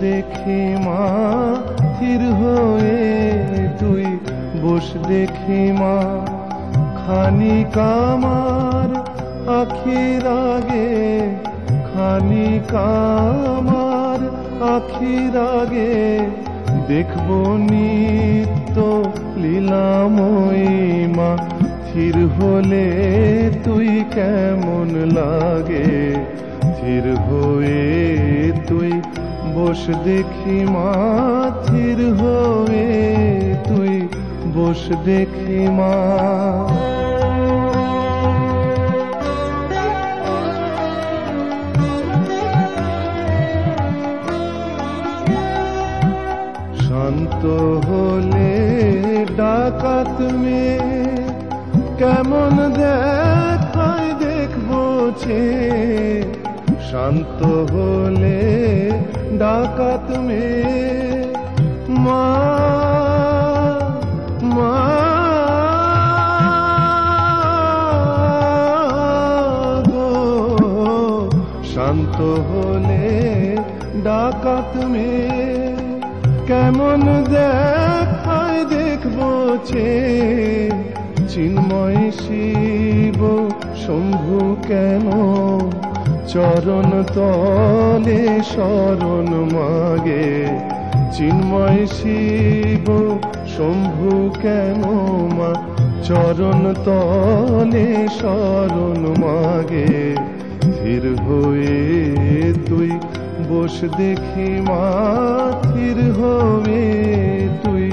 দেখি মা থির হয়ে তুই বস দেখি মা। খানি কামার আখির আগে খানি কামার আখির আগে। দেখব নিত্য লীলাময়ী মা থির হলে তুই কেমন লাগে? থির হয়ে তুই বস দেখি মা থির হয়ে তুই বস দেখি মা। শান্ত হলে ডাকাত মেয়ে কেমন দেখায় দেখব ছে শান্ত হলে ডাকাত তুমি মা মা। গো, শান্ত হলে ডাকাত তুমি কেমন দেখায় দেখব ছে চিন্ময় শিব শম্ভু কেন চরণ তলে, শরণ মাগে। চিন্ময় শিব, শম্ভু কেন মা? চরণ তলে, শরণ মাগে। ধীর হয়ে তুই বস দেখি মা থির হবে তুই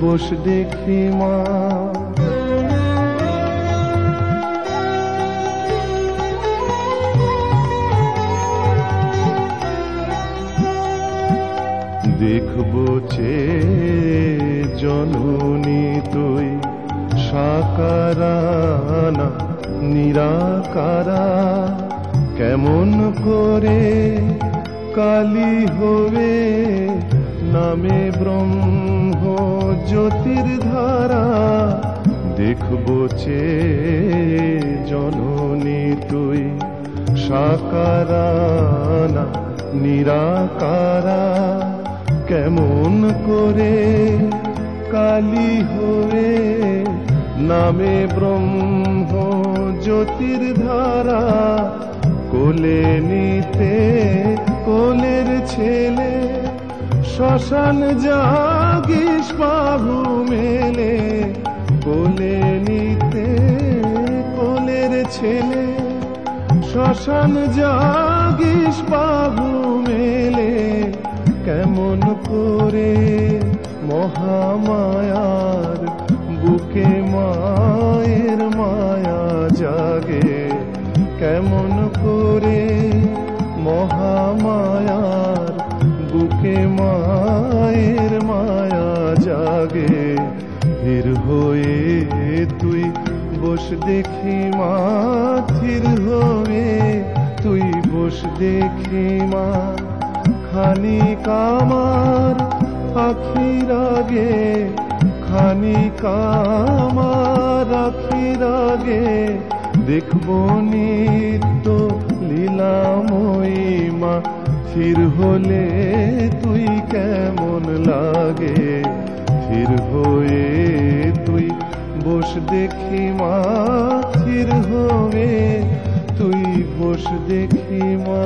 বস দেখি মা। দেখব চে জননী তুই সাকারানা, নিরাকারা। কেমন করে কালী হবে নামে ব্রহ্ম জ্যোতির্ধারা। দেখব চে জননী তুই সাকারানা, নিরাকারা। কেমন করে কালী হয়ে নামে ব্রহ্ম জ্যোতির ধারা কোলে নিতে কোলের ছেলে, শ্মশান জাগিস বাহু মেলে, কোলে নিতে কোলের ছেলে, শ্মশান জাগিস বাহু মেলে। কেমন করে মহামায়ার বুকে মায়ের মায়া জাগে? কেমন করে মহামায়ার বুকে মায়ের মায়া জাগে? ধীর হয়ে তুই বস দেখি মা থির হয়ে তুই বস দেখি মা। খানি কামার আখির আগে খানি কামার আখির আগে। দেখব নিত্য লীলাময়ী মা থির হলে তুই কেমন লাগে? থির হয়ে তুই বস দেখি মা থির হবে তুই বস দেখি মা।